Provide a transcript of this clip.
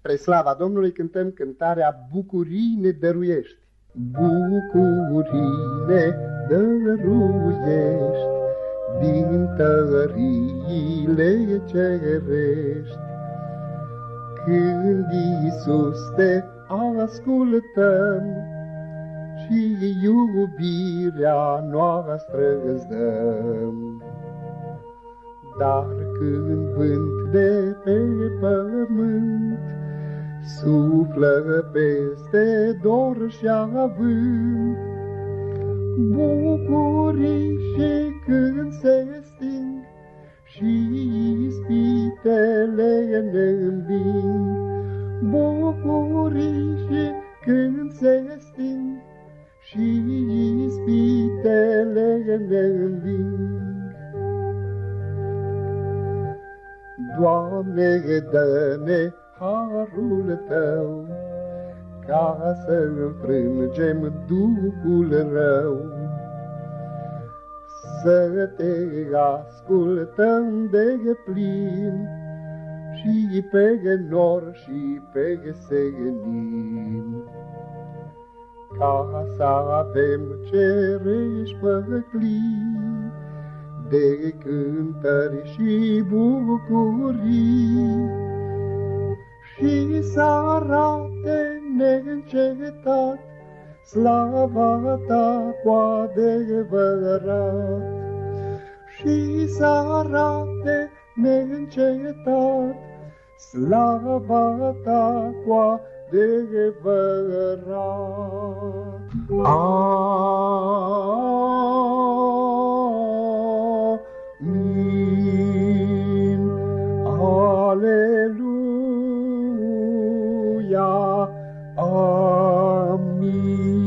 Spre slava Domnului cântăm cântarea Bucurii ne dăruiești. Bucurii ne dăruiești din tăriile cerești. Când Iisus te ascultăm și iubirea noastră îți dăm. Dar când vânt de pe pământ Suflă peste dor și avânt, Bucurii și când se sting Și ispitele ne înving. Bucurii și când se sting Și ispitele ne înving. Doamne, dă-ne harul Tău, ca să înfrângem Duhul rău. Să te ascultăm de plin și pe nor și pe senin. Ca să avem cerești păclii, de cântări și bucurii și să arate neîncetat slava ta cu adevărat. Și să arate neîncetat slava ta cu adevărat. Amin. aleluia. Amin.